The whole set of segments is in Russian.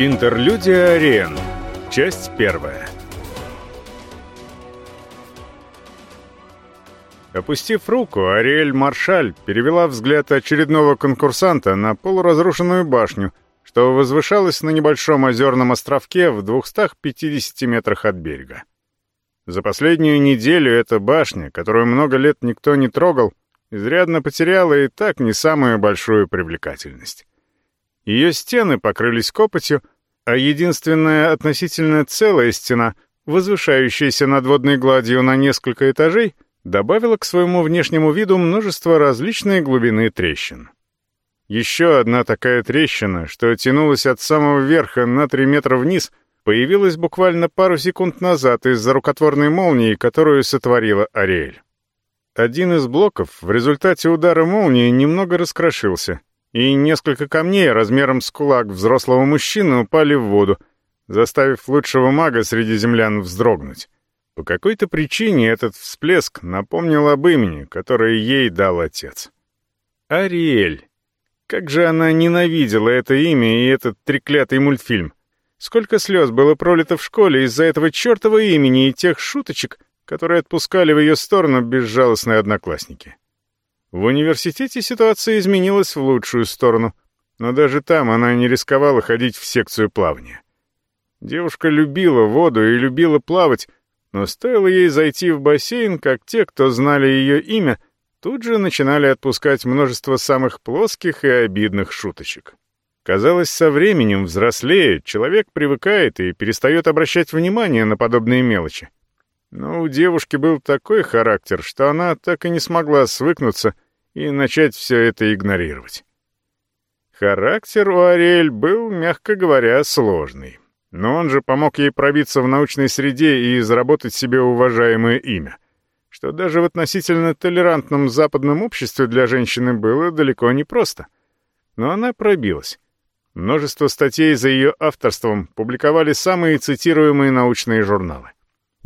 Интерлюдия Ариен. Часть первая. Опустив руку, Ариэль Маршаль перевела взгляд очередного конкурсанта на полуразрушенную башню, что возвышалась на небольшом озерном островке в 250 метрах от берега. За последнюю неделю эта башня, которую много лет никто не трогал, изрядно потеряла и так не самую большую привлекательность. Ее стены покрылись копотью, а единственная относительно целая стена, возвышающаяся над водной гладью на несколько этажей, добавила к своему внешнему виду множество различной глубины трещин. Еще одна такая трещина, что тянулась от самого верха на 3 метра вниз, появилась буквально пару секунд назад из-за рукотворной молнии, которую сотворила Ариэль. Один из блоков в результате удара молнии немного раскрошился, и несколько камней размером с кулак взрослого мужчины упали в воду, заставив лучшего мага среди землян вздрогнуть. По какой-то причине этот всплеск напомнил об имени, которое ей дал отец. Ариэль. Как же она ненавидела это имя и этот треклятый мультфильм. Сколько слез было пролито в школе из-за этого чертова имени и тех шуточек, которые отпускали в ее сторону безжалостные одноклассники. В университете ситуация изменилась в лучшую сторону, но даже там она не рисковала ходить в секцию плавания. Девушка любила воду и любила плавать, но стоило ей зайти в бассейн, как те, кто знали ее имя, тут же начинали отпускать множество самых плоских и обидных шуточек. Казалось, со временем, взрослея, человек привыкает и перестает обращать внимание на подобные мелочи. Но у девушки был такой характер, что она так и не смогла свыкнуться и начать все это игнорировать. Характер у Ариэль был, мягко говоря, сложный. Но он же помог ей пробиться в научной среде и заработать себе уважаемое имя, что даже в относительно толерантном западном обществе для женщины было далеко не просто. Но она пробилась. Множество статей за ее авторством публиковали самые цитируемые научные журналы.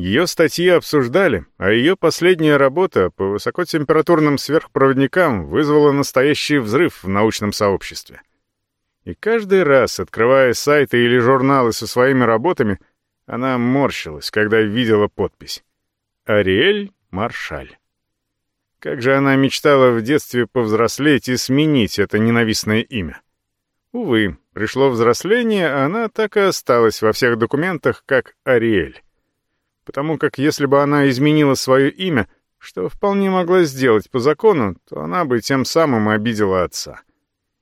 Ее статьи обсуждали, а ее последняя работа по высокотемпературным сверхпроводникам вызвала настоящий взрыв в научном сообществе. И каждый раз, открывая сайты или журналы со своими работами, она морщилась, когда видела подпись. «Ариэль Маршаль». Как же она мечтала в детстве повзрослеть и сменить это ненавистное имя. Увы, пришло взросление, а она так и осталась во всех документах как Ариэль потому как если бы она изменила свое имя, что вполне могла сделать по закону, то она бы тем самым обидела отца.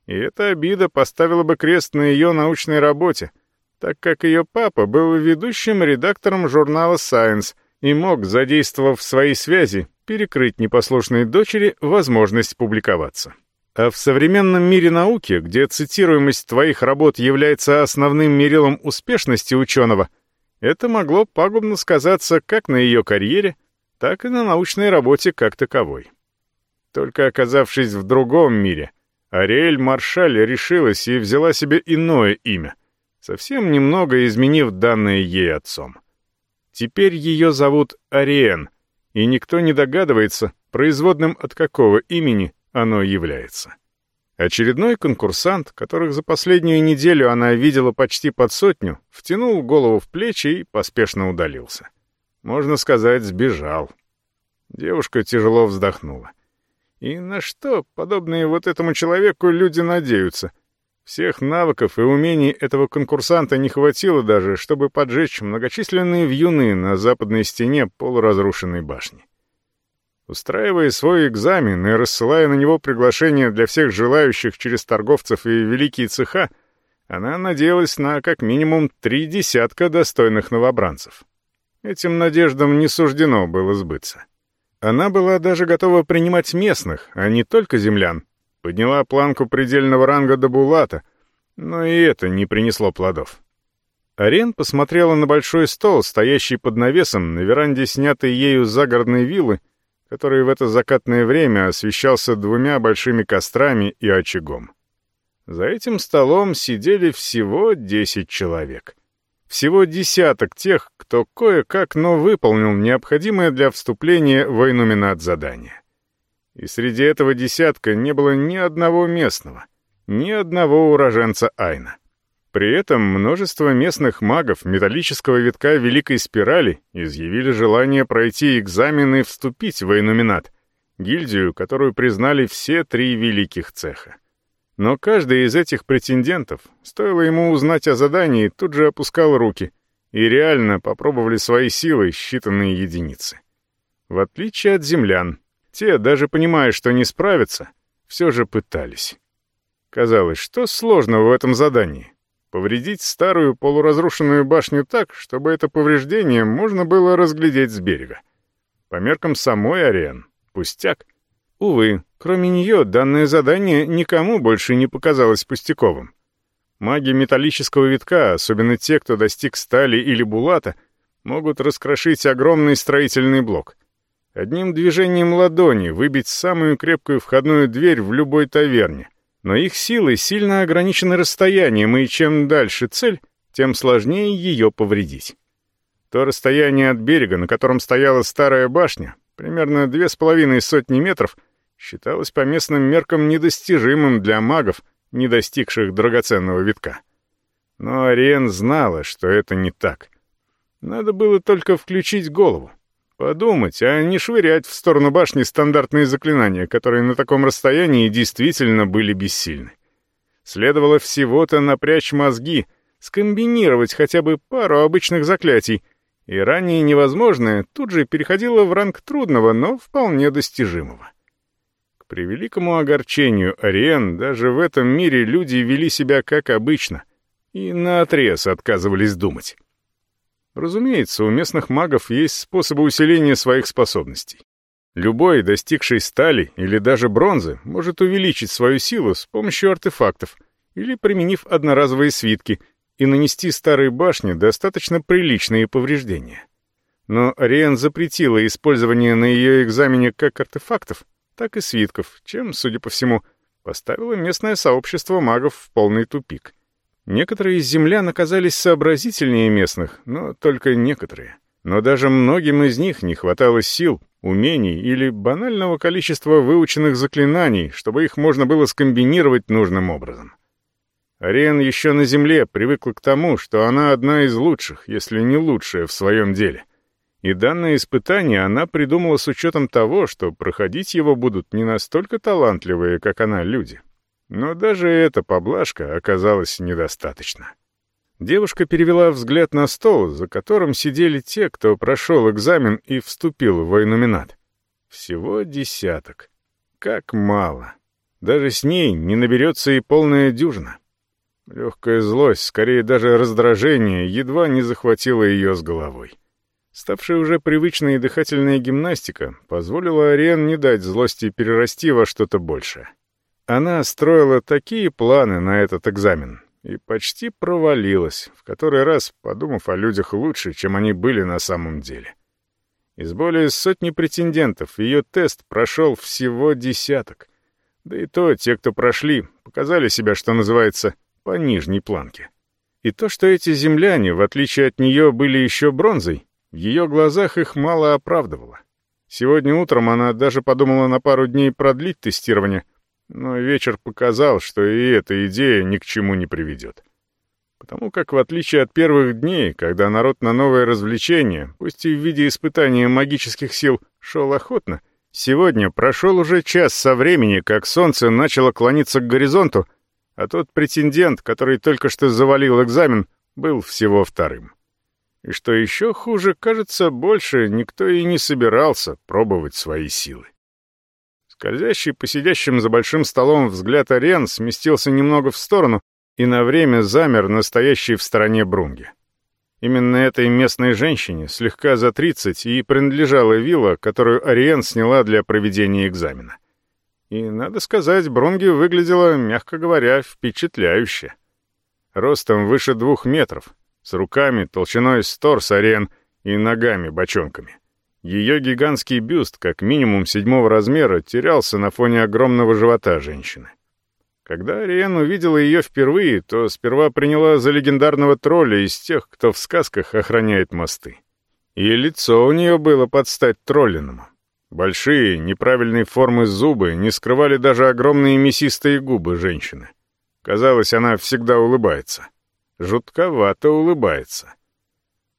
И эта обида поставила бы крест на ее научной работе, так как ее папа был ведущим редактором журнала Science и мог, задействовав свои связи, перекрыть непослушной дочери возможность публиковаться. А в современном мире науки, где цитируемость твоих работ является основным мерилом успешности ученого — это могло пагубно сказаться как на ее карьере, так и на научной работе как таковой. Только оказавшись в другом мире, Ариэль Маршаль решилась и взяла себе иное имя, совсем немного изменив данное ей отцом. Теперь ее зовут Ариен, и никто не догадывается, производным от какого имени оно является. Очередной конкурсант, которых за последнюю неделю она видела почти под сотню, втянул голову в плечи и поспешно удалился. Можно сказать, сбежал. Девушка тяжело вздохнула. И на что подобные вот этому человеку люди надеются? Всех навыков и умений этого конкурсанта не хватило даже, чтобы поджечь многочисленные вьюны на западной стене полуразрушенной башни. Устраивая свой экзамен и рассылая на него приглашения для всех желающих через торговцев и великие цеха, она надеялась на как минимум три десятка достойных новобранцев. Этим надеждам не суждено было сбыться. Она была даже готова принимать местных, а не только землян. Подняла планку предельного ранга до Булата, но и это не принесло плодов. Арен посмотрела на большой стол, стоящий под навесом на веранде снятой ею загородной виллы, который в это закатное время освещался двумя большими кострами и очагом. За этим столом сидели всего десять человек. Всего десяток тех, кто кое-как, но выполнил необходимое для вступления в инуминат задание. И среди этого десятка не было ни одного местного, ни одного уроженца Айна. При этом множество местных магов металлического витка Великой Спирали изъявили желание пройти экзамен и вступить в инуминат, гильдию, которую признали все три великих цеха. Но каждый из этих претендентов, стоило ему узнать о задании, тут же опускал руки, и реально попробовали свои силы считанные единицы. В отличие от землян, те, даже понимая, что не справятся, все же пытались. Казалось, что сложного в этом задании? Повредить старую полуразрушенную башню так, чтобы это повреждение можно было разглядеть с берега. По меркам самой Ариан, пустяк. Увы, кроме нее, данное задание никому больше не показалось пустяковым. Маги металлического витка, особенно те, кто достиг стали или булата, могут раскрошить огромный строительный блок. Одним движением ладони выбить самую крепкую входную дверь в любой таверне — но их силы сильно ограничены расстоянием, и чем дальше цель, тем сложнее ее повредить. То расстояние от берега, на котором стояла старая башня, примерно две с половиной сотни метров, считалось по местным меркам недостижимым для магов, не достигших драгоценного витка. Но Ариен знала, что это не так. Надо было только включить голову. Подумать, а не швырять в сторону башни стандартные заклинания, которые на таком расстоянии действительно были бессильны. Следовало всего-то напрячь мозги, скомбинировать хотя бы пару обычных заклятий, и ранее невозможное тут же переходило в ранг трудного, но вполне достижимого. К превеликому огорчению Ариен даже в этом мире люди вели себя как обычно и наотрез отказывались думать. Разумеется, у местных магов есть способы усиления своих способностей. Любой, достигший стали или даже бронзы, может увеличить свою силу с помощью артефактов или применив одноразовые свитки и нанести старой башне достаточно приличные повреждения. Но Ариен запретила использование на ее экзамене как артефактов, так и свитков, чем, судя по всему, поставила местное сообщество магов в полный тупик — Некоторые из землян оказались сообразительнее местных, но только некоторые. Но даже многим из них не хватало сил, умений или банального количества выученных заклинаний, чтобы их можно было скомбинировать нужным образом. Ариен еще на земле привыкла к тому, что она одна из лучших, если не лучшая в своем деле. И данное испытание она придумала с учетом того, что проходить его будут не настолько талантливые, как она, люди. Но даже эта поблажка оказалась недостаточно. Девушка перевела взгляд на стол, за которым сидели те, кто прошел экзамен и вступил в военнуминат. Всего десяток. Как мало. Даже с ней не наберется и полная дюжина. Легкая злость, скорее даже раздражение, едва не захватила ее с головой. Ставшая уже привычной дыхательная гимнастика позволила Ариен не дать злости перерасти во что-то большее. Она строила такие планы на этот экзамен и почти провалилась, в который раз подумав о людях лучше, чем они были на самом деле. Из более сотни претендентов ее тест прошел всего десяток. Да и то те, кто прошли, показали себя, что называется, по нижней планке. И то, что эти земляне, в отличие от нее, были еще бронзой, в ее глазах их мало оправдывало. Сегодня утром она даже подумала на пару дней продлить тестирование — но вечер показал, что и эта идея ни к чему не приведет. Потому как, в отличие от первых дней, когда народ на новое развлечение, пусть и в виде испытания магических сил, шел охотно, сегодня прошел уже час со времени, как солнце начало клониться к горизонту, а тот претендент, который только что завалил экзамен, был всего вторым. И что еще хуже, кажется, больше никто и не собирался пробовать свои силы. Скользящий по сидящим за большим столом взгляд Ариен сместился немного в сторону и на время замер настоящий в стороне Брунги. Именно этой местной женщине, слегка за тридцать, и принадлежала вилла, которую Ариен сняла для проведения экзамена. И, надо сказать, Брунги выглядела, мягко говоря, впечатляюще. Ростом выше двух метров, с руками толщиной с торс Ариен и ногами-бочонками. Ее гигантский бюст, как минимум седьмого размера, терялся на фоне огромного живота женщины. Когда Ариен увидела ее впервые, то сперва приняла за легендарного тролля из тех, кто в сказках охраняет мосты. И лицо у нее было под стать троллиному. Большие, неправильной формы зубы не скрывали даже огромные мясистые губы женщины. Казалось, она всегда улыбается. жутковато улыбается.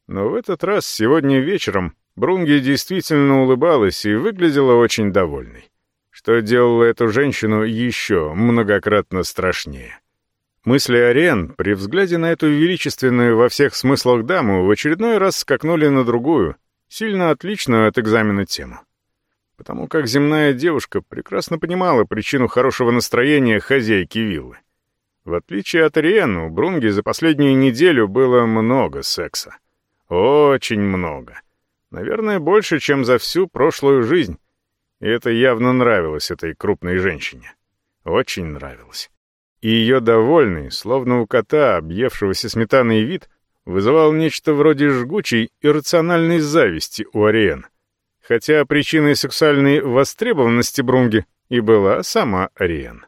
Но в этот раз, сегодня вечером, Брунги действительно улыбалась и выглядела очень довольной, что делало эту женщину еще многократно страшнее. Мысли Ариен при взгляде на эту величественную во всех смыслах даму в очередной раз скакнули на другую, сильно отличную от экзамена тему. Потому как земная девушка прекрасно понимала причину хорошего настроения хозяйки виллы. В отличие от Ариен, у Брунги за последнюю неделю было много секса. Очень много. Наверное, больше, чем за всю прошлую жизнь. И это явно нравилось этой крупной женщине. Очень нравилось и ее довольный, словно у кота, объевшегося сметаной вид, вызывал нечто вроде жгучей иррациональной зависти у Ариен. Хотя причиной сексуальной востребованности Брунги и была сама Ариен.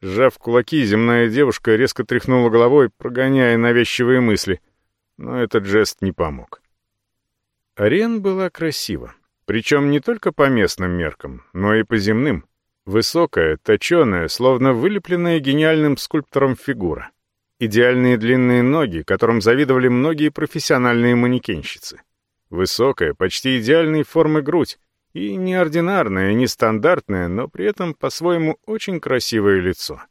Сжав кулаки, земная девушка резко тряхнула головой, прогоняя навязчивые мысли, но этот жест не помог. Ариен была красива, причем не только по местным меркам, но и по земным — Высокая, точеная, словно вылепленная гениальным скульптором фигура. Идеальные длинные ноги, которым завидовали многие профессиональные манекенщицы. Высокая, почти идеальной формы грудь. И неординарное, нестандартное, но при этом по-своему очень красивое лицо.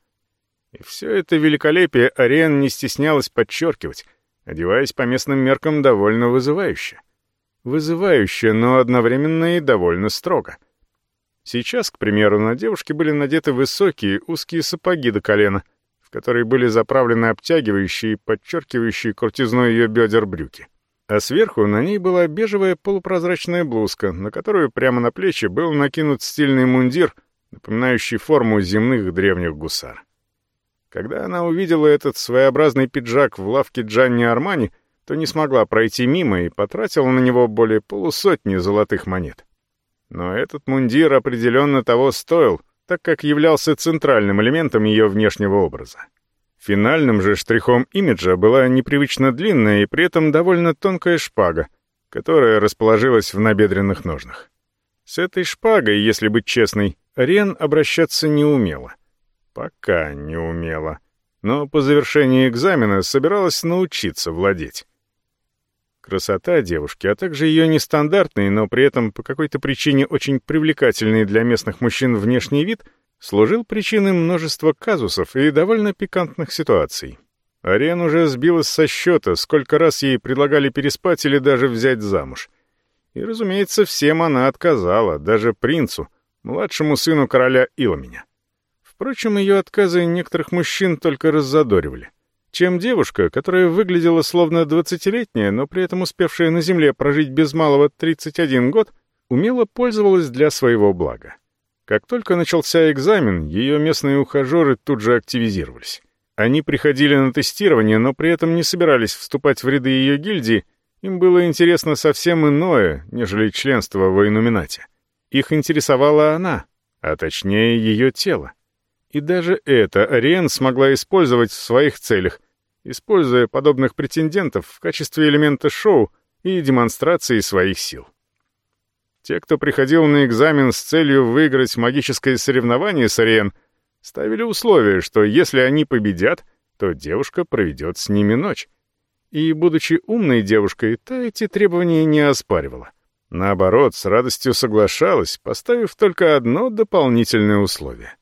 И все это великолепие Ариен не стеснялась подчеркивать, одеваясь по местным меркам довольно вызывающе. Вызывающе, но одновременно и довольно строго — Сейчас, к примеру, на девушке были надеты высокие узкие сапоги до колена, в которые были заправлены обтягивающие подчеркивающие крутизной ее бедер брюки. А сверху на ней была бежевая полупрозрачная блузка, на которую прямо на плечи был накинут стильный мундир, напоминающий форму земных древних гусар. Когда она увидела этот своеобразный пиджак в лавке Джанни Армани, то не смогла пройти мимо и потратила на него более полусотни золотых монет. Но этот мундир определенно того стоил, так как являлся центральным элементом ее внешнего образа. Финальным же штрихом имиджа была непривычно длинная и при этом довольно тонкая шпага, которая расположилась в набедренных ножнах. С этой шпагой, если быть честной, Рен обращаться не умела. Пока не умела. Но по завершении экзамена собиралась научиться владеть. Красота девушки, а также ее нестандартный, но при этом по какой-то причине очень привлекательный для местных мужчин внешний вид служил причиной множества казусов и довольно пикантных ситуаций. Ариан уже сбилась со счета, сколько раз ей предлагали переспать или даже взять замуж. И, разумеется, всем она отказала, даже принцу, младшему сыну короля Иломеня. Впрочем, ее отказы некоторых мужчин только раззадоривали чем девушка, которая выглядела словно двадцатилетняя, но при этом успевшая на земле прожить без малого 31 год, умело пользовалась для своего блага. Как только начался экзамен, ее местные ухажеры тут же активизировались. Они приходили на тестирование, но при этом не собирались вступать в ряды ее гильдии, им было интересно совсем иное, нежели членство в Инуминате. Их интересовала она, а точнее ее тело. И даже это Ариен смогла использовать в своих целях, используя подобных претендентов в качестве элемента шоу и демонстрации своих сил. Те, кто приходил на экзамен с целью выиграть магическое соревнование с Ариен, ставили условие, что если они победят, то девушка проведет с ними ночь. И, будучи умной девушкой, та эти требования не оспаривала. Наоборот, с радостью соглашалась, поставив только одно дополнительное условие.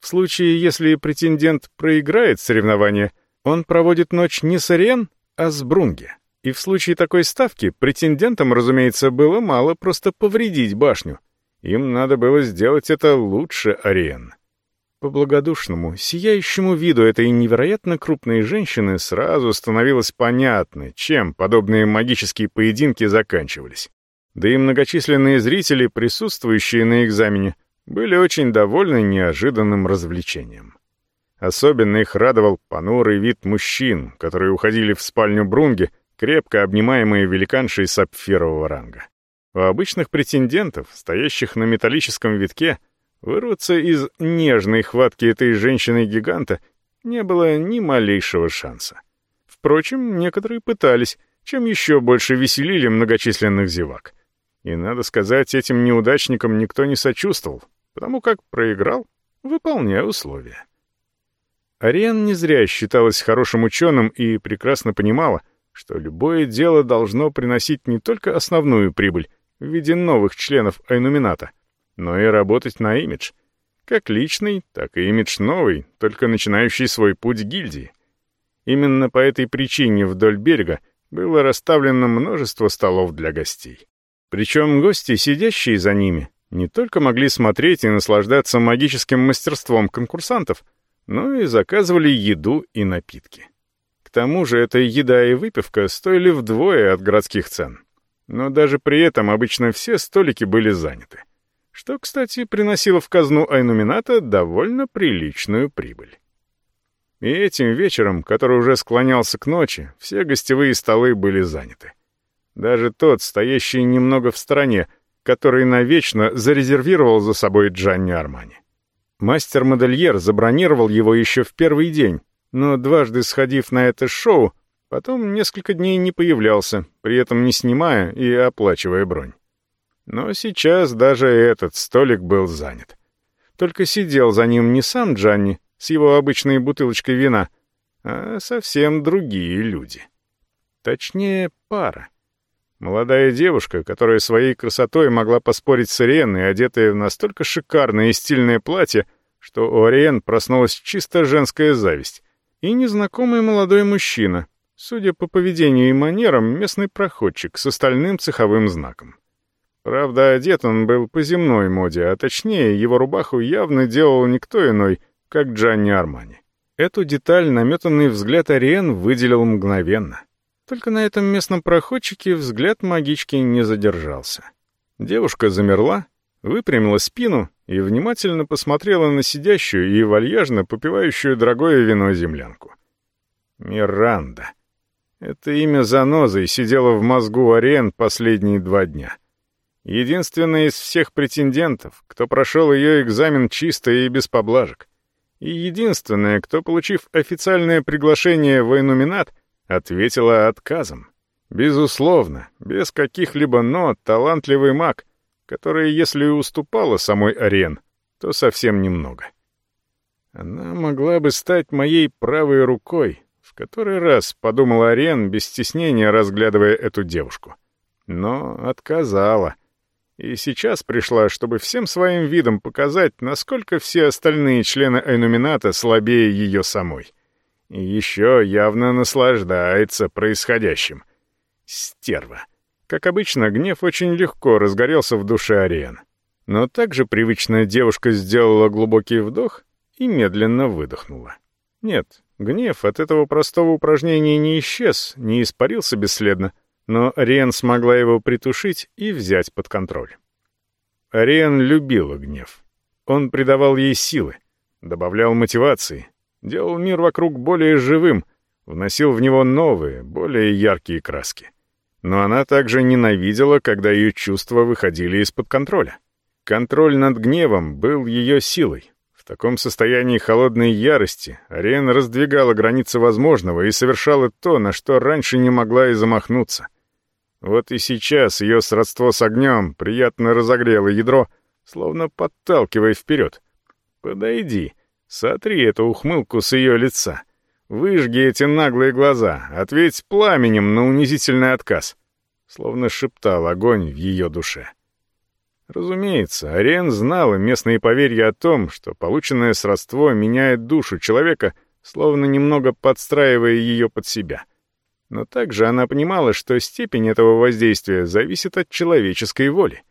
В случае, если претендент проиграет соревнование, он проводит ночь не с Ариен, а с Брунге. И в случае такой ставки претендентам, разумеется, было мало просто повредить башню. Им надо было сделать это лучше Ариен. По благодушному, сияющему виду этой невероятно крупной женщины сразу становилось понятно, чем подобные магические поединки заканчивались. Да и многочисленные зрители, присутствующие на экзамене, были очень довольны неожиданным развлечением. Особенно их радовал понурый вид мужчин, которые уходили в спальню Брунги, крепко обнимаемые великаншей сапфирового ранга. У обычных претендентов, стоящих на металлическом витке, вырваться из нежной хватки этой женщины-гиганта не было ни малейшего шанса. Впрочем, некоторые пытались, чем еще больше веселили многочисленных зевак. И, надо сказать, этим неудачникам никто не сочувствовал, потому как проиграл, выполняя условия. Ариан не зря считалась хорошим ученым и прекрасно понимала, что любое дело должно приносить не только основную прибыль в виде новых членов Айнумината, но и работать на имидж. Как личный, так и имидж новый, только начинающий свой путь гильдии. Именно по этой причине вдоль берега было расставлено множество столов для гостей. Причем гости, сидящие за ними, не только могли смотреть и наслаждаться магическим мастерством конкурсантов, но и заказывали еду и напитки. К тому же эта еда и выпивка стоили вдвое от городских цен. Но даже при этом обычно все столики были заняты. Что, кстати, приносило в казну Айнумината довольно приличную прибыль. И этим вечером, который уже склонялся к ночи, все гостевые столы были заняты. Даже тот, стоящий немного в стороне, который навечно зарезервировал за собой Джанни Армани. Мастер-модельер забронировал его еще в первый день, но дважды сходив на это шоу, потом несколько дней не появлялся, при этом не снимая и оплачивая бронь. Но сейчас даже этот столик был занят. Только сидел за ним не сам Джанни с его обычной бутылочкой вина, а совсем другие люди. Точнее, пара. Молодая девушка, которая своей красотой могла поспорить с Иреной, одетая в настолько шикарное и стильное платье, что у Ариен проснулась чисто женская зависть, и незнакомый молодой мужчина, судя по поведению и манерам, местный проходчик с остальным цеховым знаком. Правда, одет он был по земной моде, а точнее, его рубаху явно делал никто иной, как Джанни Армани. Эту деталь наметанный взгляд Ариен выделил мгновенно. Только на этом местном проходчике взгляд магички не задержался. Девушка замерла, выпрямила спину и внимательно посмотрела на сидящую и вальяжно попивающую дорогое вино землянку. Миранда. Это имя занозой сидело в мозгу Ариен последние два дня. Единственная из всех претендентов, кто прошел ее экзамен чисто и без поблажек. И единственная, кто, получив официальное приглашение в инуминат, ответила отказом. Безусловно, без каких-либо «но» талантливый маг, которая, если и уступала самой Арен, то совсем немного. Она могла бы стать моей правой рукой, в который раз подумала Арен, без стеснения разглядывая эту девушку. Но отказала. И сейчас пришла, чтобы всем своим видом показать, насколько все остальные члены Айнумината слабее ее самой. И еще явно наслаждается происходящим. Стерва. Как обычно, гнев очень легко разгорелся в душе Ариен. Но также привычная девушка сделала глубокий вдох и медленно выдохнула. Нет, гнев от этого простого упражнения не исчез, не испарился бесследно, но Ариен смогла его притушить и взять под контроль. Ариен любила гнев. Он придавал ей силы, добавлял мотивации, делал мир вокруг более живым, вносил в него новые, более яркие краски. Но она также ненавидела, когда ее чувства выходили из-под контроля. Контроль над гневом был ее силой. В таком состоянии холодной ярости Ариен раздвигала границы возможного и совершала то, на что раньше не могла и замахнуться. Вот и сейчас ее сродство с огнем приятно разогрело ядро, словно подталкивая вперед. «Подойди, сотри эту ухмылку с ее лица». Выжги эти наглые глаза, ответь пламенем на унизительный отказ. Словно шептал огонь в ее душе. Разумеется, Ариен знала местные поверья о том, что полученное сродство меняет душу человека, словно немного подстраивая ее под себя. Но также она понимала, что степень этого воздействия зависит от человеческой воли.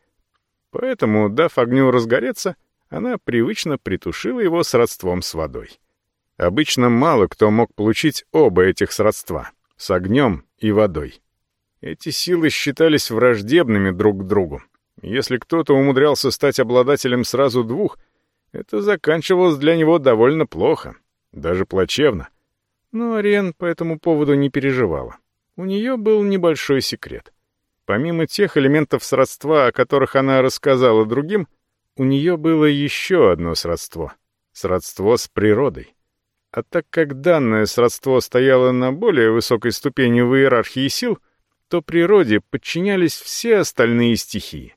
Поэтому, дав огню разгореться, она привычно притушила его сродством с водой. Обычно мало кто мог получить оба этих сродства — с огнем и водой. Эти силы считались враждебными друг к другу. Если кто-то умудрялся стать обладателем сразу двух, это заканчивалось для него довольно плохо, даже плачевно. Но Ариен по этому поводу не переживала. У нее был небольшой секрет. Помимо тех элементов сродства, о которых она рассказала другим, у нее было еще одно сродство — сродство с природой. А так как данное сродство стояло на более высокой ступени в иерархии сил, то природе подчинялись все остальные стихии.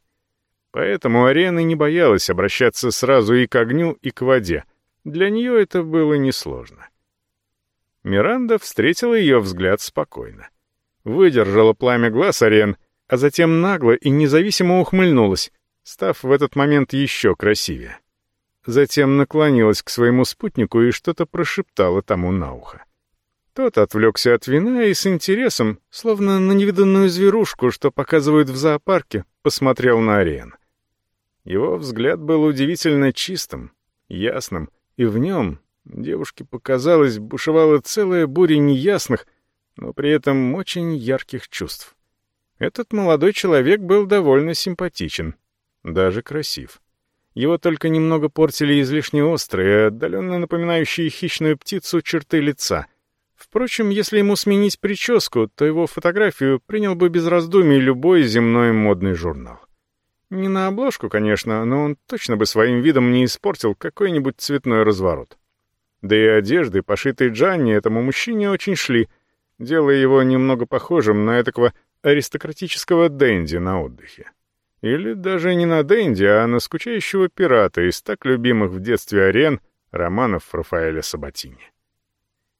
Поэтому Арена не боялась обращаться сразу и к огню, и к воде. Для нее это было несложно. Миранда встретила ее взгляд спокойно. Выдержала пламя глаз Ариен, а затем нагло и независимо ухмыльнулась, став в этот момент еще красивее. Затем наклонилась к своему спутнику и что-то прошептала тому на ухо. Тот отвлекся от вина и с интересом, словно на невиданную зверушку, что показывают в зоопарке, посмотрел на Ариен. Его взгляд был удивительно чистым, ясным, и в нем, девушке показалось, бушевала целая буря неясных, но при этом очень ярких чувств. Этот молодой человек был довольно симпатичен, даже красив. Его только немного портили излишне острые, отдаленно напоминающие хищную птицу черты лица. Впрочем, если ему сменить прическу, то его фотографию принял бы без раздумий любой земной модный журнал. Не на обложку, конечно, но он точно бы своим видом не испортил какой-нибудь цветной разворот. Да и одежды, пошитые Джанни, этому мужчине очень шли, делая его немного похожим на этакого аристократического денди на отдыхе. Или даже не на Дэнди, а на скучающего пирата из так любимых в детстве арен романов Рафаэля Сабатини.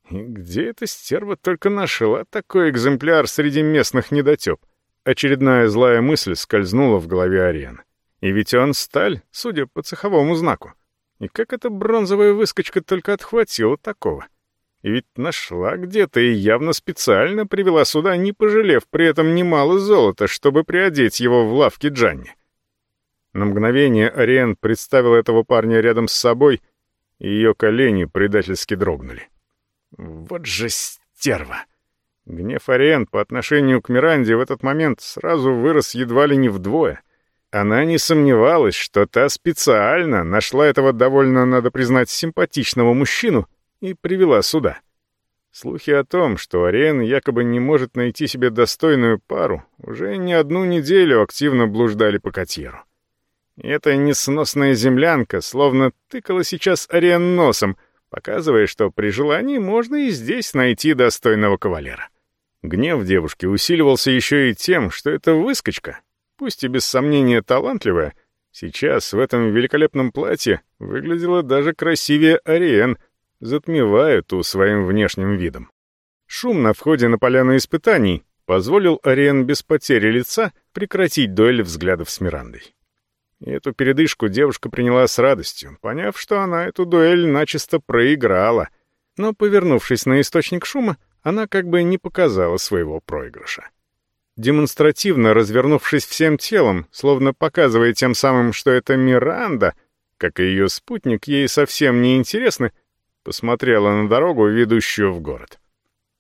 И где эта стерва только нашла такой экземпляр среди местных недотеп? Очередная злая мысль скользнула в голове арен. И ведь он сталь, судя по цеховому знаку. И как эта бронзовая выскочка только отхватила такого? Ведь нашла где-то и явно специально привела сюда, не пожалев при этом немало золота, чтобы приодеть его в лавке Джанни. На мгновение Ариен представил этого парня рядом с собой, и ее колени предательски дрогнули. Вот же стерва! Гнев Ариен по отношению к Миранде в этот момент сразу вырос едва ли не вдвое. Она не сомневалась, что та специально нашла этого довольно, надо признать, симпатичного мужчину — и привела сюда. Слухи о том, что Ариен якобы не может найти себе достойную пару, уже не одну неделю активно блуждали по котьеру. эта несносная землянка словно тыкала сейчас Ариен носом, показывая, что при желании можно и здесь найти достойного кавалера. Гнев девушки усиливался еще и тем, что эта выскочка, пусть и без сомнения талантливая, сейчас в этом великолепном платье выглядела даже красивее Ариен — затмевая ту своим внешним видом. Шум на входе на поляну испытаний позволил Ариен без потери лица прекратить дуэль взглядов с Мирандой. И эту передышку девушка приняла с радостью, поняв, что она эту дуэль начисто проиграла, но, повернувшись на источник шума, она как бы не показала своего проигрыша. Демонстративно развернувшись всем телом, словно показывая тем самым, что это Миранда, как и ее спутник, ей совсем не интересны, посмотрела на дорогу, ведущую в город.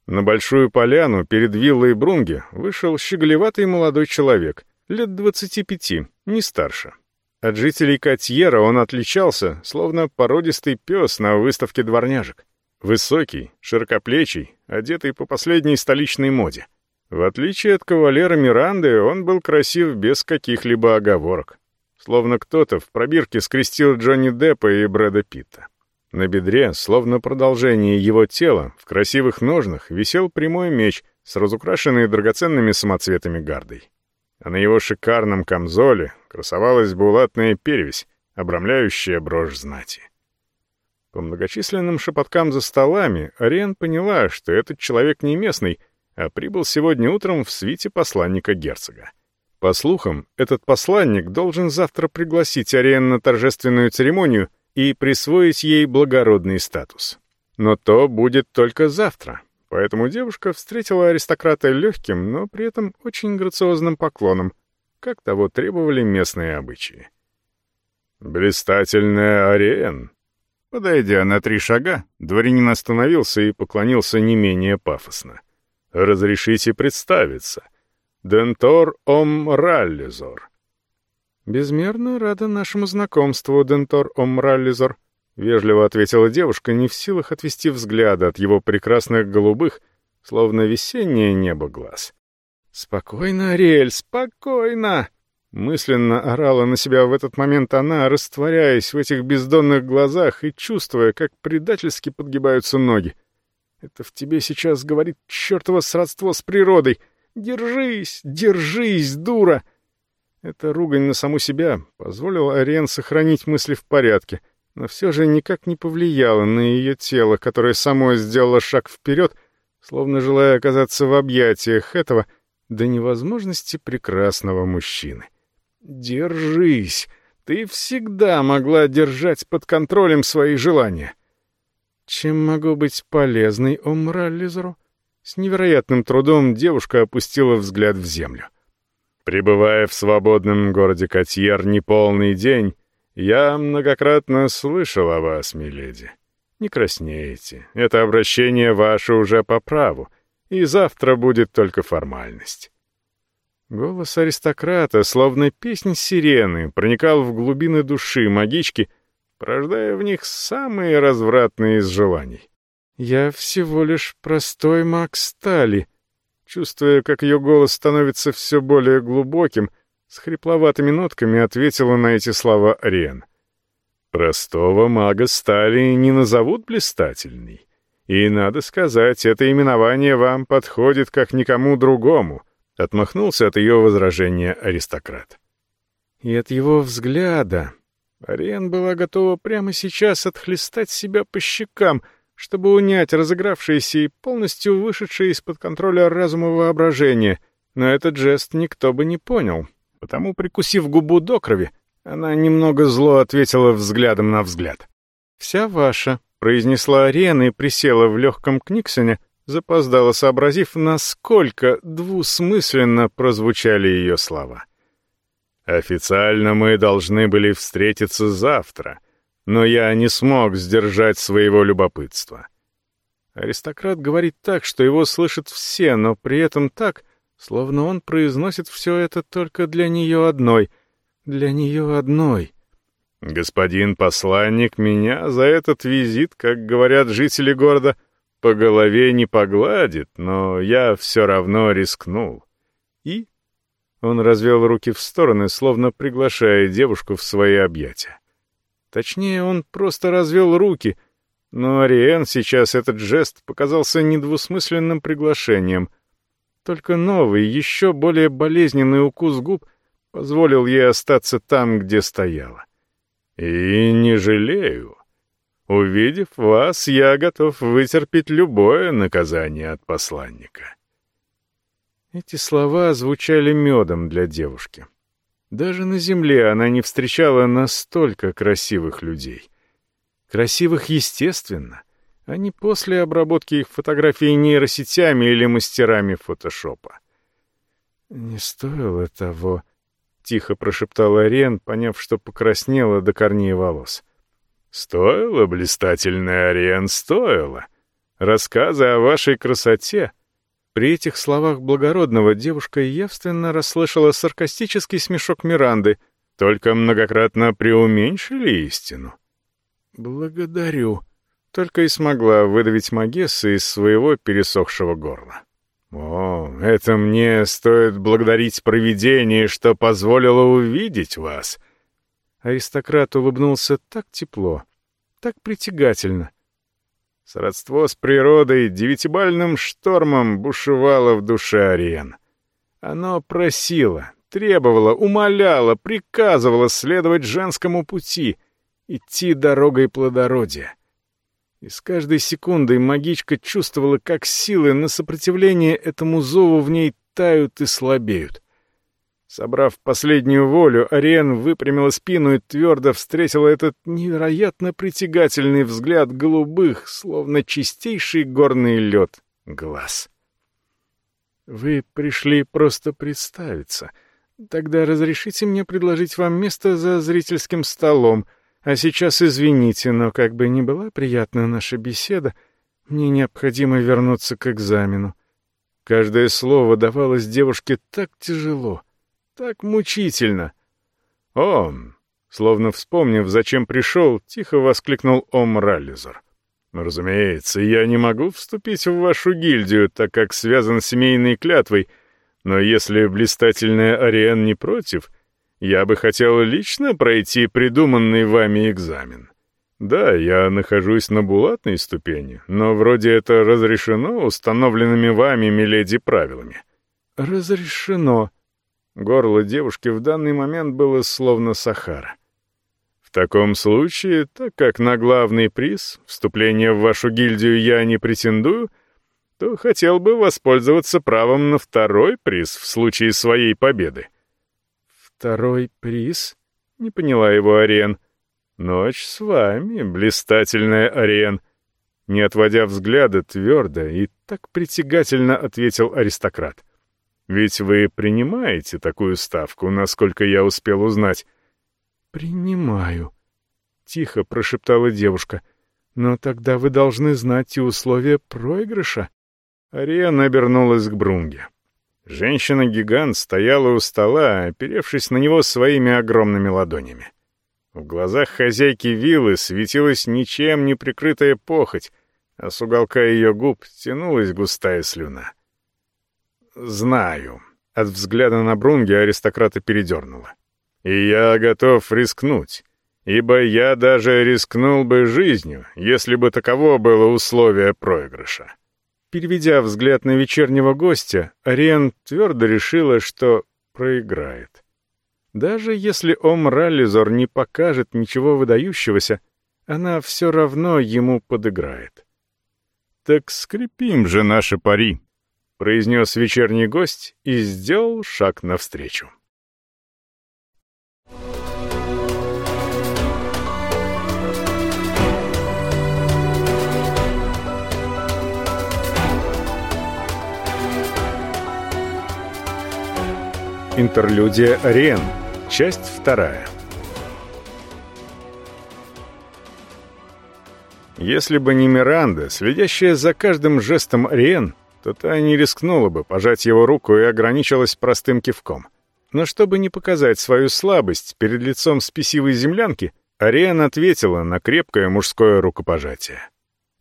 На большую поляну перед виллой Брунге вышел щеголеватый молодой человек, лет двадцати пяти, не старше. От жителей Катьера он отличался, словно породистый пес на выставке дворняжек. Высокий, широкоплечий, одетый по последней столичной моде. В отличие от кавалера Миранды, он был красив без каких-либо оговорок. Словно кто-то в пробирке скрестил Джонни Деппа и Брэда Питта. На бедре, словно продолжение его тела, в красивых ножнах висел прямой меч с разукрашенной драгоценными самоцветами гардой. А на его шикарном камзоле красовалась булатная перевесь, обрамляющая брошь знати. По многочисленным шепоткам за столами Ариен поняла, что этот человек не местный, а прибыл сегодня утром в свите посланника герцога. По слухам, этот посланник должен завтра пригласить Ариен на торжественную церемонию — и присвоить ей благородный статус. Но то будет только завтра, поэтому девушка встретила аристократа легким, но при этом очень грациозным поклоном, как того требовали местные обычаи. «Блистательная Ариен!» Подойдя на три шага, дворянин остановился и поклонился не менее пафосно. «Разрешите представиться. Дентор Ом Раллизор, «Безмерно рада нашему знакомству, Дентор Омраллизор», — вежливо ответила девушка, не в силах отвести взгляда от его прекрасных голубых, словно весеннее небо глаз. «Спокойно, Ариэль, спокойно!» Мысленно орала на себя в этот момент она, растворяясь в этих бездонных глазах и чувствуя, как предательски подгибаются ноги. «Это в тебе сейчас говорит чертово сродство с природой! Держись, держись, дура!» Эта ругань на саму себя позволила Ариен сохранить мысли в порядке, но все же никак не повлияло на ее тело, которое само сделало шаг вперед, словно желая оказаться в объятиях этого до невозможности прекрасного мужчины. «Держись! Ты всегда могла держать под контролем свои желания!» «Чем могу быть полезной, Омраллизеру?» С невероятным трудом девушка опустила взгляд в землю. Пребывая в свободном городе Котьер неполный день, я многократно слышал о вас, миледи. Не краснеете, это обращение ваше уже по праву, и завтра будет только формальность. Голос аристократа, словно песнь сирены, проникал в глубины души магички, порождая в них самые развратные из желаний. «Я всего лишь простой маг стали», чувствуя, как ее голос становится все более глубоким, с хрипловатыми нотками ответила на эти слова Рен. «Простого мага стали не назовут блистательный. И, надо сказать, это именование вам подходит как никому другому», — отмахнулся от ее возражения аристократ. И от его взгляда Ариен была готова прямо сейчас отхлестать себя по щекам — чтобы унять разыгравшееся и полностью вышедшее из-под контроля разума воображение, но этот жест никто бы не понял. Потому, прикусив губу до крови, она немного зло ответила взглядом на взгляд. «Вся ваша», — произнесла Арена и присела в легком книгсоне, запоздала, сообразив, насколько двусмысленно прозвучали ее слова. «Официально мы должны были встретиться завтра», — но я не смог сдержать своего любопытства. Аристократ говорит так, что его слышат все, но при этом так, словно он произносит все это только для нее одной. Для нее одной. Господин посланник меня за этот визит, как говорят жители города, по голове не погладит, но я все равно рискнул. И он развел руки в стороны, словно приглашая девушку в свои объятия. Точнее, он просто развел руки, но Ариен сейчас этот жест показался недвусмысленным приглашением. Только новый, еще более болезненный укус губ позволил ей остаться там, где стояла. «И не жалею. Увидев вас, я готов вытерпеть любое наказание от посланника». Эти слова звучали медом для девушки. Даже на земле она не встречала настолько красивых людей. Красивых естественно, а не после обработки их фотографий нейросетями или мастерами фотошопа. «Не стоило того», — тихо прошептала Рен, поняв, что покраснела до корней волос. «Стоило, блистательная Рен, стоило. Рассказы о вашей красоте при этих словах благородного девушка явственно расслышала саркастический смешок Миранды, только многократно преуменьшили истину. «Благодарю», — только и смогла выдавить Магесса из своего пересохшего горла. «О, это мне стоит благодарить провидение, что позволило увидеть вас». Аристократ улыбнулся так тепло, так притягательно — Сродство с природой девятибальным штормом бушевало в душе Ариен. Оно просило, требовало, умоляло, приказывало следовать женскому пути, идти дорогой плодородия. И с каждой секундой магичка чувствовала, как силы на сопротивление этому зову в ней тают и слабеют. Собрав последнюю волю, Ариен выпрямила спину и твердо встретила этот невероятно притягательный взгляд голубых, словно чистейший горный лед, глаз. «Вы пришли просто представиться. Тогда разрешите мне предложить вам место за зрительским столом, а сейчас извините, но как бы ни была приятна наша беседа, мне необходимо вернуться к экзамену». Каждое слово давалось девушке так тяжело — так мучительно. «Ом!» Словно вспомнив, зачем пришел, тихо воскликнул Ом Раллизор. «Разумеется, я не могу вступить в вашу гильдию, так как связан с семейной клятвой, но если блистательная Ариен не против, я бы хотел лично пройти придуманный вами экзамен. Да, я нахожусь на булатной ступени, но вроде это разрешено установленными вами, миледи, правилами». «Разрешено», Горло девушки в данный момент было словно Сахара. В таком случае, так как на главный приз, вступление в вашу гильдию я не претендую, то хотел бы воспользоваться правом на второй приз в случае своей победы. Второй приз? Не поняла его Ариен. Ночь с вами, блистательная Ариен. Не отводя взгляда, твердо и так притягательно ответил аристократ. Ведь вы принимаете такую ставку, насколько я успел узнать. «Принимаю», — тихо прошептала девушка. «Но тогда вы должны знать и условия проигрыша». Ариана обернулась к Брунге. Женщина-гигант стояла у стола, оперевшись на него своими огромными ладонями. В глазах хозяйки виллы светилась ничем не прикрытая похоть, а с уголка ее губ тянулась густая слюна. «Знаю». От взгляда на Брунге аристократа передернуло. «И я готов рискнуть, ибо я даже рискнул бы жизнью, если бы таково было условие проигрыша». Переведя взгляд на вечернего гостя, Ариен твердо решила, что проиграет. Даже если Ом Раллизор не покажет ничего выдающегося, она все равно ему подыграет. «Так скрепим же наши пари», — произнес вечерний гость и сделал шаг навстречу. Интерлюдия Ариен. Часть вторая. Если бы не Миранда, следящая за каждым жестом Ариен, то та не рискнула бы пожать его руку и ограничилась простым кивком. Но чтобы не показать свою слабость перед лицом спесивой землянки, Ариен ответила на крепкое мужское рукопожатие.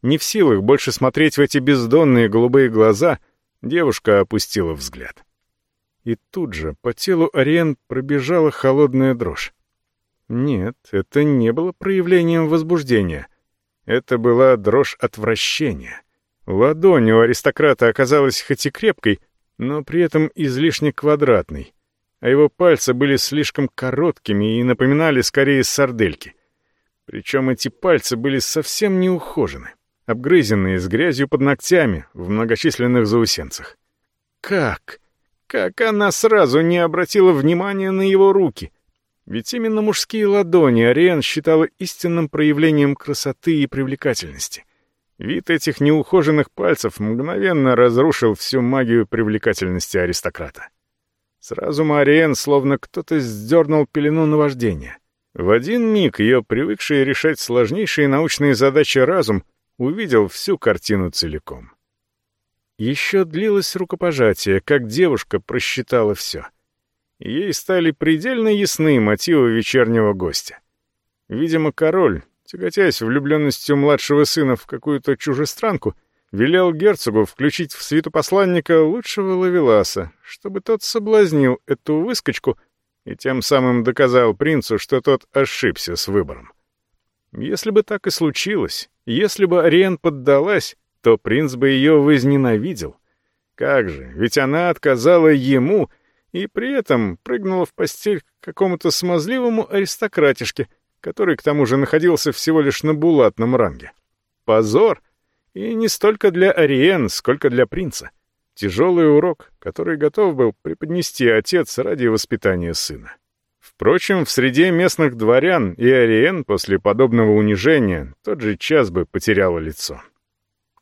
Не в силах больше смотреть в эти бездонные голубые глаза, девушка опустила взгляд. И тут же по телу Ариен пробежала холодная дрожь. Нет, это не было проявлением возбуждения. Это была дрожь отвращения. Ладонь у аристократа оказалась хоть и крепкой, но при этом излишне квадратной, а его пальцы были слишком короткими и напоминали скорее сардельки. Причем эти пальцы были совсем не ухожены, обгрызенные с грязью под ногтями в многочисленных заусенцах. Как? Как она сразу не обратила внимания на его руки? Ведь именно мужские ладони Ариен считала истинным проявлением красоты и привлекательности. Вид этих неухоженных пальцев мгновенно разрушил всю магию привлекательности аристократа. Сразу Мариен словно кто-то сдернул пелену наваждения. В один миг ее привыкший решать сложнейшие научные задачи разум увидел всю картину целиком. Еще длилось рукопожатие, как девушка просчитала все. Ей стали предельно ясны мотивы вечернего гостя. Видимо, король, тяготясь влюбленностью младшего сына в какую-то чужестранку, велел герцогу включить в свиту посланника лучшего лавеласа, чтобы тот соблазнил эту выскочку и тем самым доказал принцу, что тот ошибся с выбором. Если бы так и случилось, если бы Ариен поддалась, то принц бы ее возненавидел. Как же, ведь она отказала ему и при этом прыгнула в постель к какому-то смазливому аристократишке, который к тому же находился всего лишь на булатном ранге. Позор! И не столько для Ариен, сколько для принца. Тяжелый урок, который готов был преподнести отец ради воспитания сына. Впрочем, в среде местных дворян и Ариен после подобного унижения тот же час бы потеряла лицо.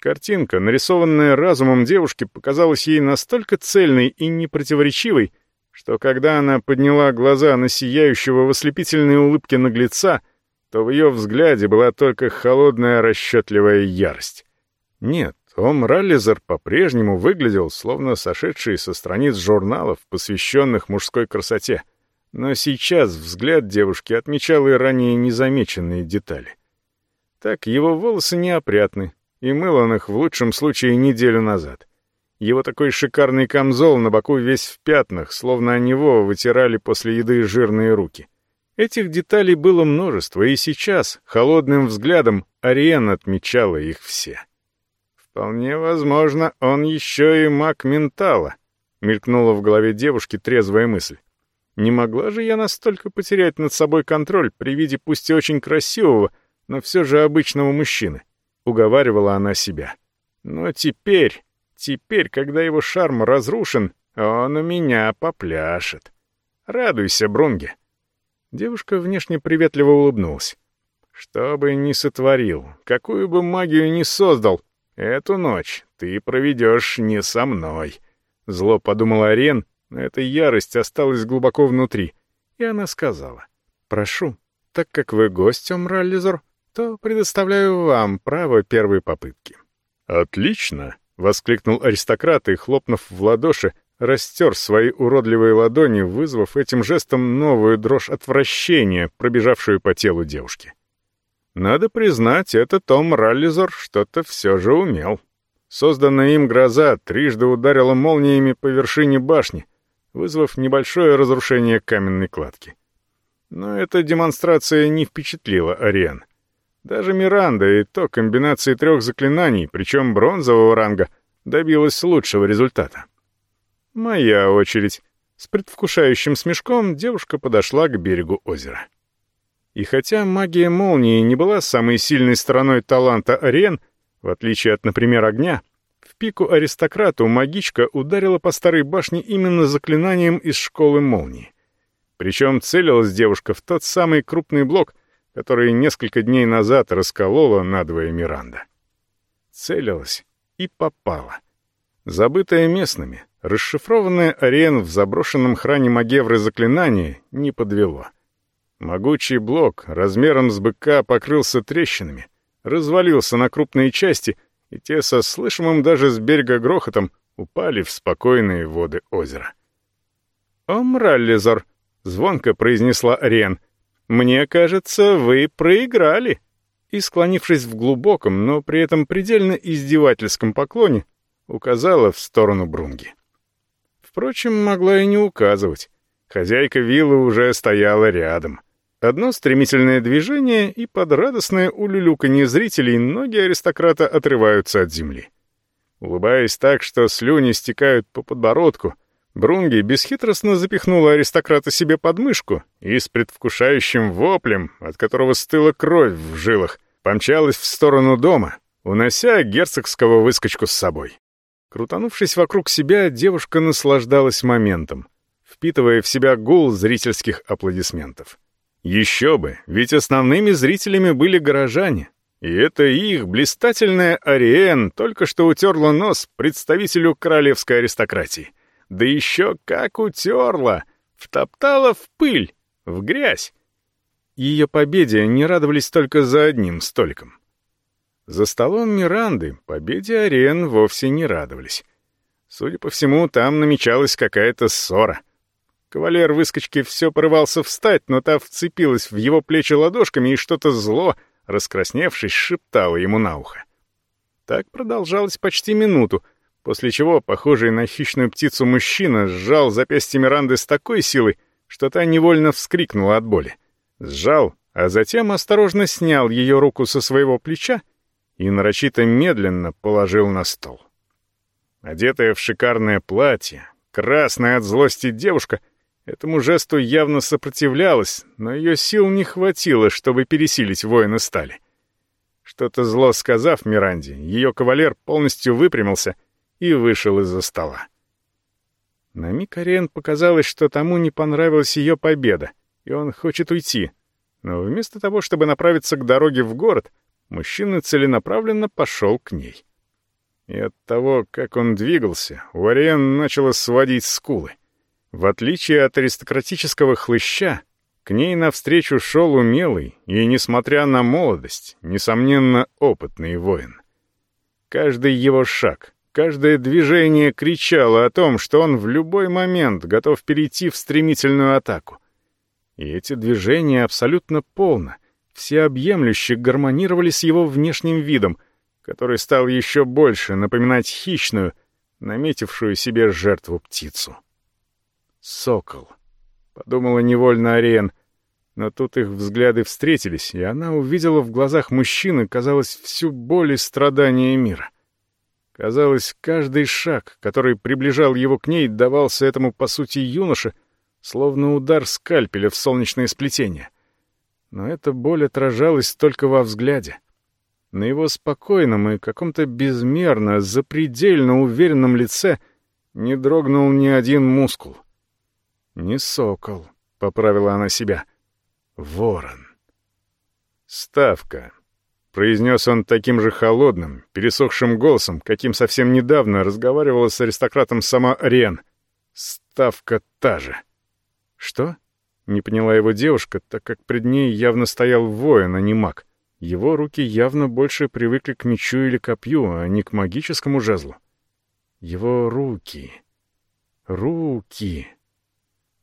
Картинка, нарисованная разумом девушки, показалась ей настолько цельной и непротиворечивой, что когда она подняла глаза на сияющего в ослепительной улыбке наглеца, то в ее взгляде была только холодная расчетливая ярость. Нет, Ом Раллизер по-прежнему выглядел, словно сошедший со страниц журналов, посвященных мужской красоте. Но сейчас взгляд девушки отмечал и ранее незамеченные детали. Так, его волосы неопрятны, и мыл он их в лучшем случае неделю назад. Его такой шикарный камзол на боку весь в пятнах, словно о него вытирали после еды жирные руки. Этих деталей было множество, и сейчас, холодным взглядом, Ариен отмечала их все. «Вполне возможно, он еще и маг ментала», — мелькнула в голове девушки трезвая мысль. Не могла же я настолько потерять над собой контроль при виде пусть и очень красивого, но все же обычного мужчины. Уговаривала она себя. Но теперь, теперь, когда его шарм разрушен, он у меня попляшет. Радуйся, Брунге. Девушка внешне приветливо улыбнулась. Что бы ни сотворил, какую бы магию ни создал, эту ночь ты проведешь не со мной. Зло подумал Арен, но эта ярость осталась глубоко внутри, и она сказала. «Прошу, так как вы гость, Омраллизор, то предоставляю вам право первой попытки». «Отлично!» — воскликнул аристократ и, хлопнув в ладоши, растер свои уродливые ладони, вызвав этим жестом новую дрожь отвращения, пробежавшую по телу девушки. Надо признать, этот Том Раллизор что-то все же умел. Созданная им гроза трижды ударила молниями по вершине башни, вызвав небольшое разрушение каменной кладки. Но эта демонстрация не впечатлила Ариан. Даже Миранда и то комбинации трех заклинаний, причем бронзового ранга, добилась лучшего результата. Моя очередь. С предвкушающим смешком девушка подошла к берегу озера. И хотя магия молнии не была самой сильной стороной таланта Ариен, в отличие от, например, огня, в пику аристократу магичка ударила по старой башне именно заклинанием из школы молнии. Причем целилась девушка в тот самый крупный блок, который несколько дней назад расколола надвое Миранда. Целилась и попала. Забытая местными, расшифрованная арен в заброшенном хране Магевры заклинание не подвело. Могучий блок размером с быка покрылся трещинами, развалился на крупные части, и те со слышимым даже с берега грохотом упали в спокойные воды озера. «О, Мраллизор!» — звонко произнесла Ариен. «Мне кажется, вы проиграли». И, склонившись в глубоком, но при этом предельно издевательском поклоне, указала в сторону Брунги. Впрочем, могла и не указывать. Хозяйка виллы уже стояла рядом. Одно стремительное движение, и под радостное улюлюканье зрителей ноги аристократа отрываются от земли. Улыбаясь так, что слюни стекают по подбородку, Брунги бесхитростно запихнула аристократа себе под мышку и с предвкушающим воплем, от которого стыла кровь в жилах, помчалась в сторону дома, унося герцогского выскочку с собой. Крутанувшись вокруг себя, девушка наслаждалась моментом, впитывая в себя гул зрительских аплодисментов. Еще бы, ведь основными зрителями были горожане, и это их блистательная Ариен только что утерла нос представителю королевской аристократии. Да еще как утерла! Втоптала в пыль, в грязь. Ее победе не радовались только за одним столиком. За столом Миранды победе Ариен вовсе не радовались. Судя по всему, там намечалась какая-то ссора. Кавалер выскочки все порывался встать, но та вцепилась в его плечи ладошками и что-то зло, раскрасневшись, шептала ему на ухо. Так продолжалось почти минуту, после чего, похожий на хищную птицу мужчина, сжал запястье Миранды с такой силой, что та невольно вскрикнула от боли. Сжал, а затем осторожно снял ее руку со своего плеча и нарочито медленно положил на стол. Одетая в шикарное платье, красная от злости девушка этому жесту явно сопротивлялась, но ее сил не хватило, чтобы пересилить воина стали. Что-то зло сказав Миранде, ее кавалер полностью выпрямился — и вышел из-за стола. На миг Ариен показалось, что тому не понравилась ее победа, и он хочет уйти. Но вместо того, чтобы направиться к дороге в город, мужчина целенаправленно пошел к ней. И от того, как он двигался, у Ариен начало сводить скулы. В отличие от аристократического хлыща, к ней навстречу шел умелый и, несмотря на молодость, несомненно, опытный воин. Каждый его шаг, Каждое движение кричало о том, что он в любой момент готов перейти в стремительную атаку. И эти движения абсолютно полно, всеобъемлюще гармонировали с его внешним видом, который стал еще больше напоминать хищную, наметившую себе жертву птицу. «Сокол», — подумала невольно Ариен, но тут их взгляды встретились, и она увидела в глазах мужчины, казалось, всю боль и страдания мира — Казалось, каждый шаг, который приближал его к ней, давался этому, по сути, юноше, словно удар скальпеля в солнечное сплетение. Но эта боль отражалась только во взгляде. На его спокойном и каком-то безмерно, запредельно уверенном лице не дрогнул ни один мускул. «Не сокол», — поправила она себя. «Ворон». «Ставка», — произнес он таким же холодным, пересохшим голосом, каким совсем недавно разговаривала с аристократом сама Рен. «Ставка та же». «Что?» — не поняла его девушка, так как пред ней явно стоял воин, а не маг. Его руки явно больше привыкли к мечу или копью, а не к магическому жезлу. Его руки. Руки.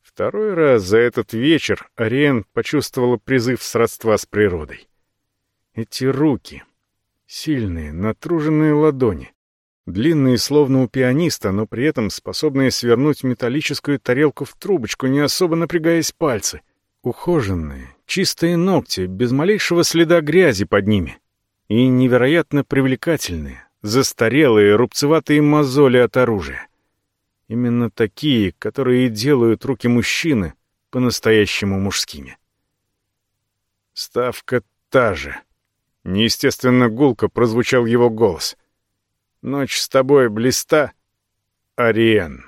Второй раз за этот вечер Ариен почувствовала призыв сродства с природой. Эти руки. Сильные, натруженные ладони. Длинные, словно у пианиста, но при этом способные свернуть металлическую тарелку в трубочку, не особо напрягаясь пальцы. Ухоженные, чистые ногти, без малейшего следа грязи под ними. И невероятно привлекательные, застарелые, рубцеватые мозоли от оружия. Именно такие, которые делают руки мужчины по-настоящему мужскими. Ставка та же. Неестественно гулко прозвучал его голос. «Ночь с тобой блиста, Ариен».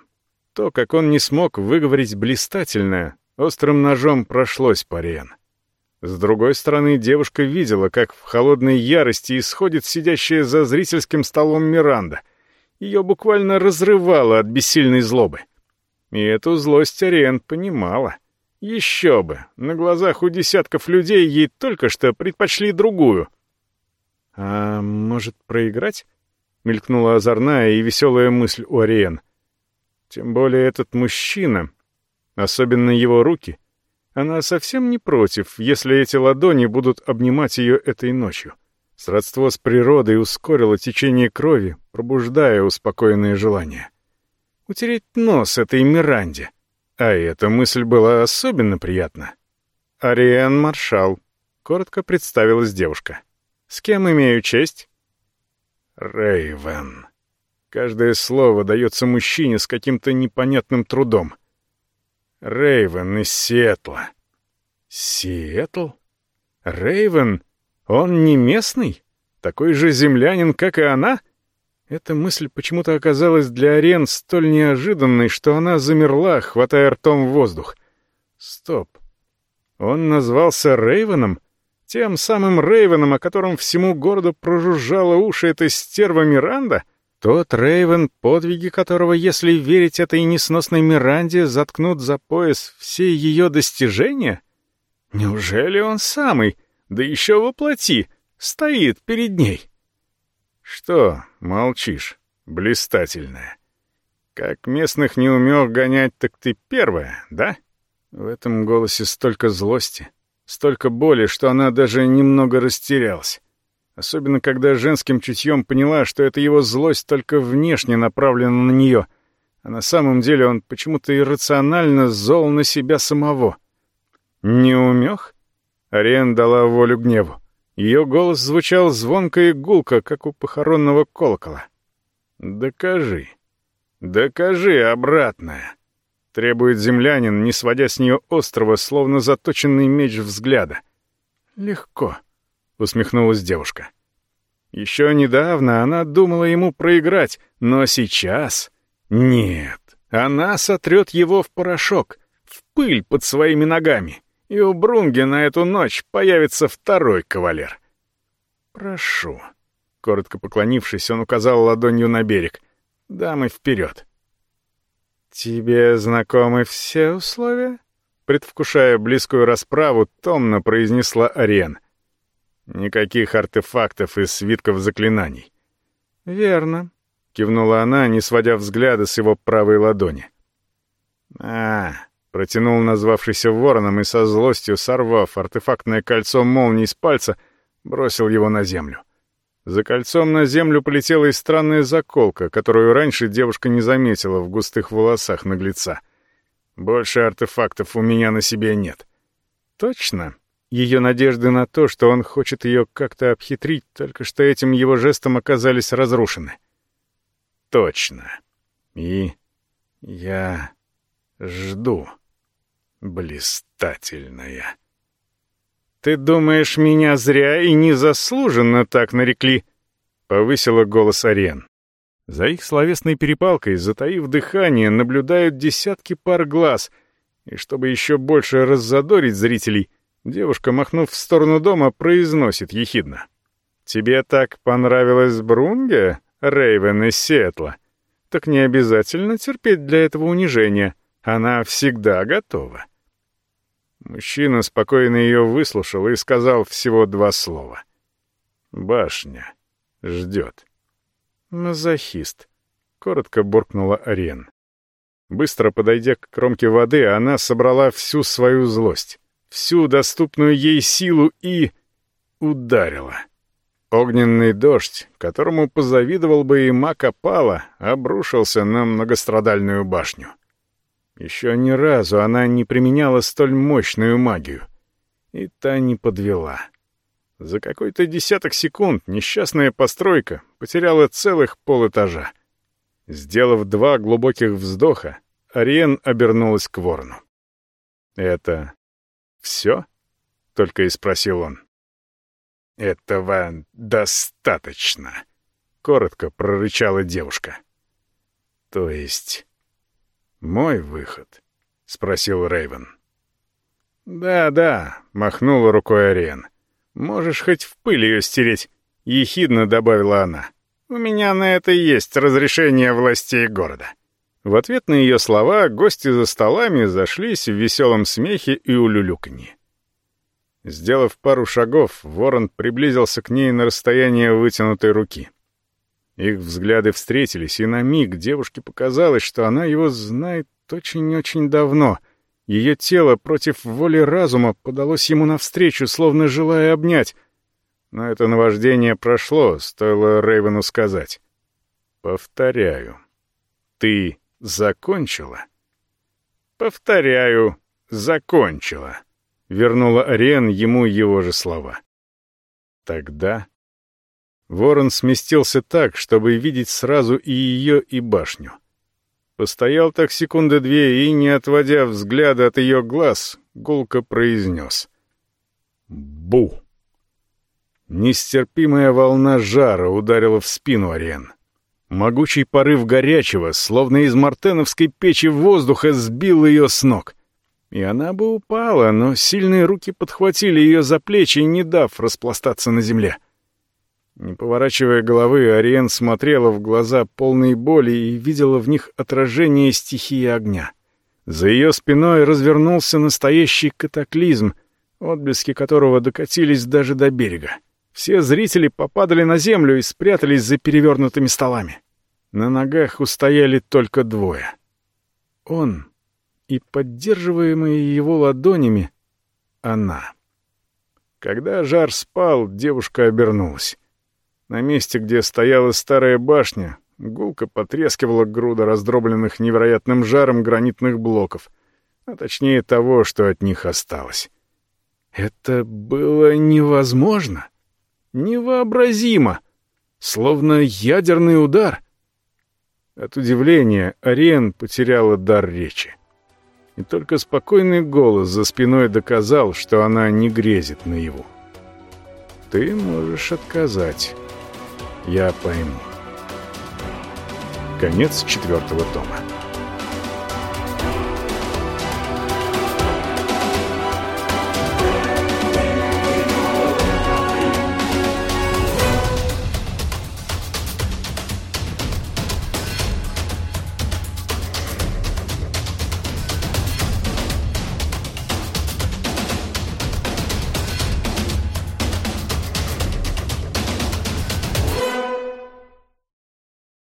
То, как он не смог выговорить блистательное, острым ножом прошлось по Ариен. С другой стороны, девушка видела, как в холодной ярости исходит сидящая за зрительским столом Миранда — ее буквально разрывало от бессильной злобы. И эту злость Ариен понимала. Еще бы, на глазах у десятков людей ей только что предпочли другую. «А может, проиграть?» — мелькнула озорная и веселая мысль у Ариен. «Тем более этот мужчина, особенно его руки, она совсем не против, если эти ладони будут обнимать ее этой ночью». Сродство с природой ускорило течение крови, пробуждая успокоенные желания. Утереть нос этой Миранде. А эта мысль была особенно приятна. «Ариэн Маршал», — коротко представилась девушка. «С кем имею честь?» Рейвен. Каждое слово дается мужчине с каким-то непонятным трудом. Рейвен из Сиэтла. Сиэтл? Рейвен он не местный? Такой же землянин, как и она? Эта мысль почему-то оказалась для Арен столь неожиданной, что она замерла, хватая ртом воздух. Стоп. Он назвался Рейвеном? Тем самым Рейвеном, о котором всему городу прожужжала уши эта стерва Миранда? Тот Рейвен, подвиги которого, если верить этой несносной Миранде, заткнут за пояс все ее достижения? Неужели он самый? да еще воплоти, стоит перед ней. Что, молчишь, блистательная? Как местных не умел гонять, так ты первая, да? В этом голосе столько злости, столько боли, что она даже немного растерялась. Особенно, когда женским чутьем поняла, что это его злость только внешне направлена на нее, а на самом деле он почему-то иррационально зол на себя самого. Не умех? Ариен дала волю гневу. Ее голос звучал звонко и гулко, как у похоронного колокола. «Докажи. Докажи обратное!» Требует землянин, не сводя с нее острого, словно заточенный меч взгляда. «Легко», — усмехнулась девушка. Еще недавно она думала ему проиграть, но сейчас... Нет, она сотрет его в порошок, в пыль под своими ногами и у Брунги на эту ночь появится второй кавалер. «Прошу». Коротко поклонившись, он указал ладонью на берег. «Дамы, вперед!» «Тебе знакомы все условия?» Предвкушая близкую расправу, томно произнесла Ариен. «Никаких артефактов и свитков заклинаний». «Верно», — кивнула она, не сводя взгляда с его правой ладони. «А, Протянул назвавшийся вороном и со злостью, сорвав артефактное кольцо молнии с пальца, бросил его на землю. За кольцом на землю полетела и странная заколка, которую раньше девушка не заметила в густых волосах наглеца. Больше артефактов у меня на себе нет. Точно. Ее надежды на то, что он хочет ее как-то обхитрить, только что этим его жестом оказались разрушены. Точно. И я жду. блистательная. «Ты думаешь, меня зря и незаслуженно так нарекли?» — повысила голос Ариен. За их словесной перепалкой, затаив дыхание, наблюдают десятки пар глаз, и чтобы еще больше раззадорить зрителей, девушка, махнув в сторону дома, произносит ехидно. «Тебе так понравилась Брунге, Рейвен из Сиэтла? Так не обязательно терпеть для этого унижения. Она всегда готова». Мужчина спокойно ее выслушал и сказал всего два слова. «Башня ждет». «Мазохист», — коротко буркнула Арен. Быстро подойдя к кромке воды, она собрала всю свою злость, всю доступную ей силу и... ударила. Огненный дождь, которому позавидовал бы и маг опала, обрушился на многострадальную башню. Еще ни разу она не применяла столь мощную магию. И та не подвела. За какой-то десяток секунд несчастная постройка потеряла целых полэтажа. Сделав два глубоких вздоха, Ариен обернулась к ворону. «Это все?» — только и спросил он. «Этого достаточно», — коротко прорычала девушка. «То есть мой выход?» — спросил Рейвен. «Да-да», — махнула рукой Ариен. «Можешь хоть в пыль ее стереть», — ехидно добавила она. «У меня на это есть разрешение властей города». В ответ на ее слова гости за столами зашлись в веселом смехе и улюлюканье. Сделав пару шагов, ворон приблизился к ней на расстояние вытянутой руки. Их взгляды встретились, и на миг девушке показалось, что она его знает очень-очень давно — ее тело против воли разума подалось ему навстречу, словно желая обнять. Но это наваждение прошло, стоило Рейвену сказать. «Повторяю, ты закончила?» «Повторяю, закончила», — вернула Ариен ему его же слова. Тогда ворон сместился так, чтобы видеть сразу и ее, и башню. Постоял так секунды две и, не отводя взгляда от ее глаз, гулко произнес. «Бу!» Нестерпимая волна жара ударила в спину Ариен. Могучий порыв горячего, словно из мартеновской печи воздуха, сбил ее с ног. И она бы упала, но сильные руки подхватили ее за плечи, не дав распластаться на земле. — не поворачивая головы, Ариен смотрела в глаза полной боли и видела в них отражение стихии огня. За ее спиной развернулся настоящий катаклизм, отблески которого докатились даже до берега. Все зрители попадали на землю и спрятались за перевернутыми столами. На ногах устояли только двое. Он и поддерживаемые его ладонями она. Когда жар спал, девушка обернулась. На месте, где стояла старая башня, гулко потрескивала груда раздробленных невероятным жаром гранитных блоков, а точнее того, что от них осталось. Это было невозможно, невообразимо, словно ядерный удар. От удивления Ариен потеряла дар речи. И только спокойный голос за спиной доказал, что она не грезит наяву. «Ты можешь отказать» я пойму. Конец четвертого тома.